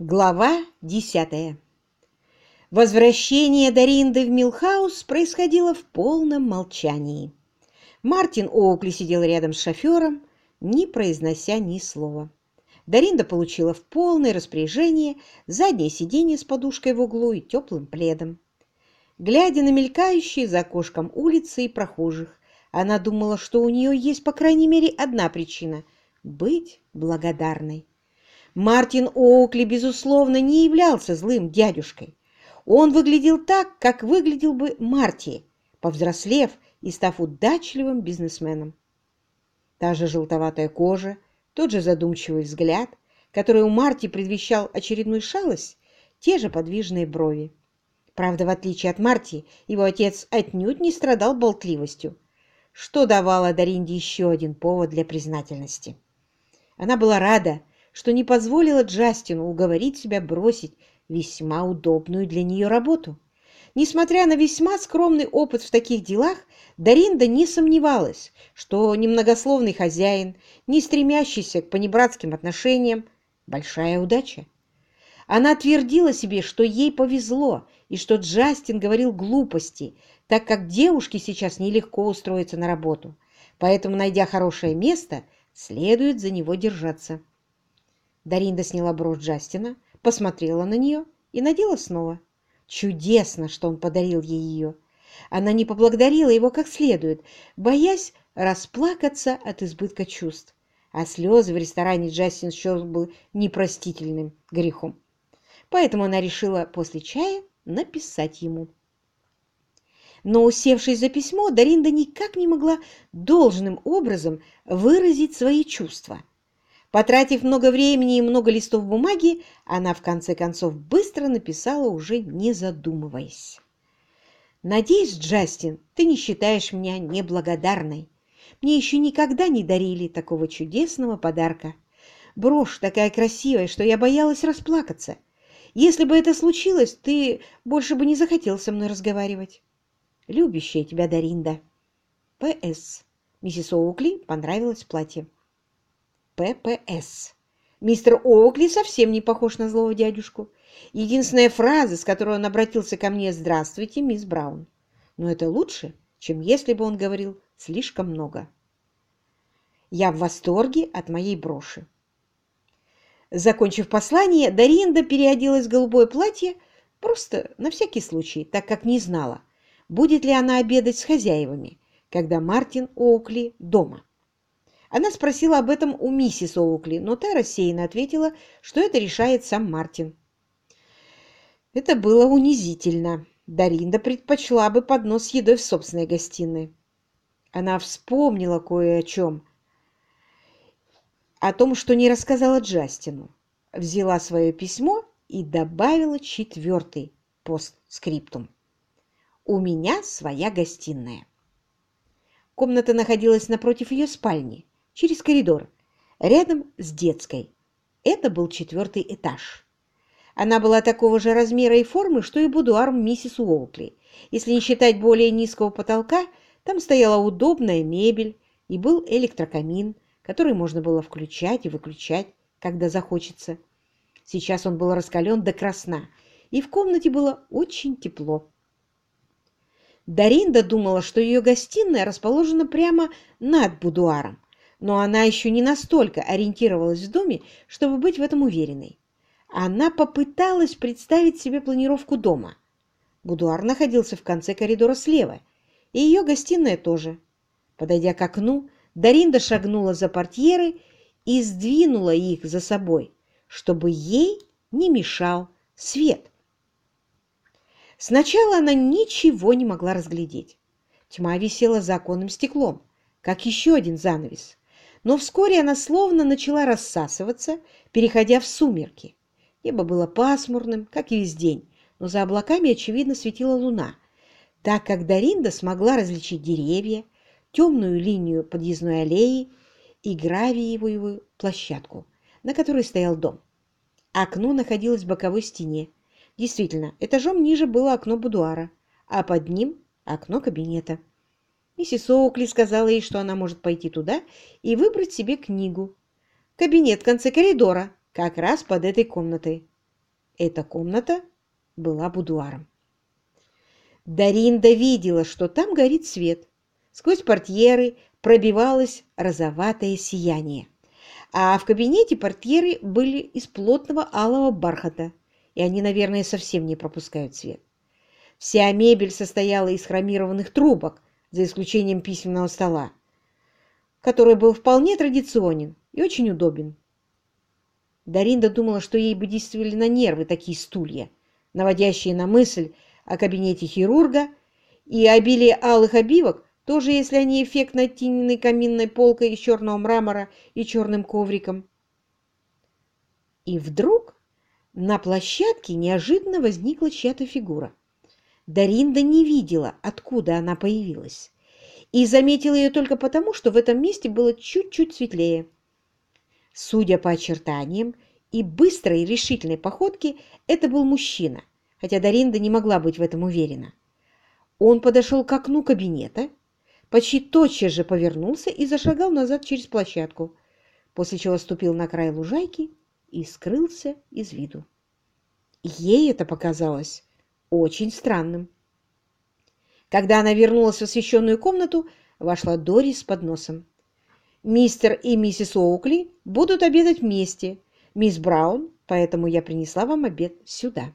Глава десятая. Возвращение Даринды в Милхаус происходило в полном молчании. Мартин Оукли сидел рядом с шофером, не произнося ни слова. Даринда получила в полное распоряжение заднее сиденье с подушкой в углу и теплым пледом. Глядя на мелькающие за окошком улицы и прохожих, она думала, что у нее есть по крайней мере одна причина – быть благодарной. Мартин Оукли, безусловно, не являлся злым дядюшкой. Он выглядел так, как выглядел бы Марти, повзрослев и став удачливым бизнесменом. Та же желтоватая кожа, тот же задумчивый взгляд, который у Марти предвещал очередную шалость, те же подвижные брови. Правда, в отличие от Марти, его отец отнюдь не страдал болтливостью, что давало Даринде еще один повод для признательности. Она была рада, что не позволила Джастину уговорить себя бросить весьма удобную для нее работу. Несмотря на весьма скромный опыт в таких делах, Даринда не сомневалась, что немногословный хозяин, не стремящийся к понебратским отношениям, большая удача. Она твердила себе, что ей повезло, и что Джастин говорил глупости, так как девушке сейчас нелегко устроиться на работу. Поэтому, найдя хорошее место, следует за него держаться. Даринда сняла брошь Джастина, посмотрела на нее и надела снова. Чудесно, что он подарил ей ее. Она не поблагодарила его как следует, боясь расплакаться от избытка чувств. А слезы в ресторане Джастин счел бы непростительным грехом. Поэтому она решила после чая написать ему. Но, усевшись за письмо, Даринда никак не могла должным образом выразить свои чувства – Потратив много времени и много листов бумаги, она в конце концов быстро написала, уже не задумываясь. «Надеюсь, Джастин, ты не считаешь меня неблагодарной. Мне еще никогда не дарили такого чудесного подарка. Брошь такая красивая, что я боялась расплакаться. Если бы это случилось, ты больше бы не захотел со мной разговаривать. Любящая тебя Даринда. П.С. Миссис Оукли понравилось платье. ППС. Мистер Оукли совсем не похож на злого дядюшку. Единственная фраза, с которой он обратился ко мне «Здравствуйте, мисс Браун». Но это лучше, чем если бы он говорил слишком много. Я в восторге от моей броши. Закончив послание, Даринда переоделась в голубое платье просто на всякий случай, так как не знала, будет ли она обедать с хозяевами, когда Мартин Оукли дома. Она спросила об этом у миссис Оукли, но та рассеянно ответила, что это решает сам Мартин. Это было унизительно. Даринда предпочла бы поднос с едой в собственной гостиной. Она вспомнила кое о чем. О том, что не рассказала Джастину. Взяла свое письмо и добавила четвертый постскриптум. «У меня своя гостиная». Комната находилась напротив ее спальни через коридор, рядом с детской. Это был четвертый этаж. Она была такого же размера и формы, что и будуар миссис Уолкли. Если не считать более низкого потолка, там стояла удобная мебель и был электрокамин, который можно было включать и выключать, когда захочется. Сейчас он был раскален до красна, и в комнате было очень тепло. Даринда думала, что ее гостиная расположена прямо над будуаром, но она еще не настолько ориентировалась в доме, чтобы быть в этом уверенной. Она попыталась представить себе планировку дома. Будуар находился в конце коридора слева, и ее гостиная тоже. Подойдя к окну, Даринда шагнула за портьеры и сдвинула их за собой, чтобы ей не мешал свет. Сначала она ничего не могла разглядеть. Тьма висела за оконным стеклом, как еще один занавес но вскоре она словно начала рассасываться, переходя в сумерки. Небо было пасмурным, как и весь день, но за облаками, очевидно, светила луна, так как Даринда смогла различить деревья, темную линию подъездной аллеи и гравиевую площадку, на которой стоял дом. Окно находилось в боковой стене. Действительно, этажом ниже было окно будуара, а под ним окно кабинета. Миссис Оукли сказала ей, что она может пойти туда и выбрать себе книгу. Кабинет в конце коридора, как раз под этой комнатой. Эта комната была будуаром. Даринда видела, что там горит свет. Сквозь портьеры пробивалось розоватое сияние. А в кабинете портьеры были из плотного алого бархата, и они, наверное, совсем не пропускают свет. Вся мебель состояла из хромированных трубок, за исключением письменного стола, который был вполне традиционен и очень удобен. Даринда думала, что ей бы действовали на нервы такие стулья, наводящие на мысль о кабинете хирурга и обилие алых обивок, тоже если они эффектно оттенены каминной полкой из черного мрамора и черным ковриком. И вдруг на площадке неожиданно возникла чья-то фигура. Даринда не видела, откуда она появилась, и заметила ее только потому, что в этом месте было чуть-чуть светлее. Судя по очертаниям и быстрой решительной походке, это был мужчина, хотя Даринда не могла быть в этом уверена. Он подошел к окну кабинета, почти тотчас же повернулся и зашагал назад через площадку, после чего ступил на край лужайки и скрылся из виду. Ей это показалось очень странным. Когда она вернулась в освещенную комнату, вошла Дори с подносом. «Мистер и миссис Оукли будут обедать вместе. Мисс Браун, поэтому я принесла вам обед сюда».